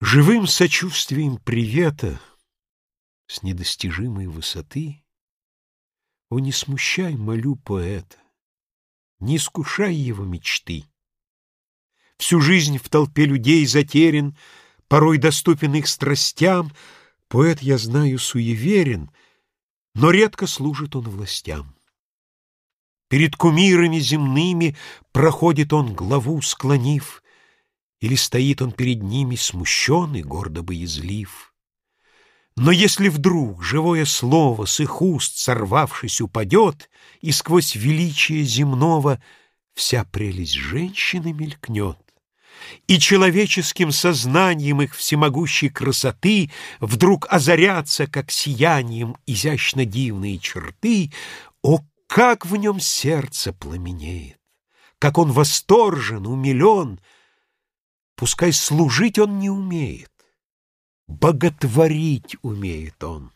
Живым сочувствием привета С недостижимой высоты О, не смущай, молю поэта, Не искушай его мечты. Всю жизнь в толпе людей затерян, Порой доступен их страстям, Поэт, я знаю, суеверен, Но редко служит он властям. Перед кумирами земными Проходит он, главу склонив, Или стоит он перед ними Смущенный, гордо боязлив. Но если вдруг живое слово С их уст, сорвавшись, упадет, И сквозь величие земного Вся прелесть женщины мелькнет, и человеческим сознанием их всемогущей красоты вдруг озарятся, как сиянием, изящно дивные черты, о, как в нем сердце пламенеет, как он восторжен, умилен, пускай служить он не умеет, боготворить умеет он.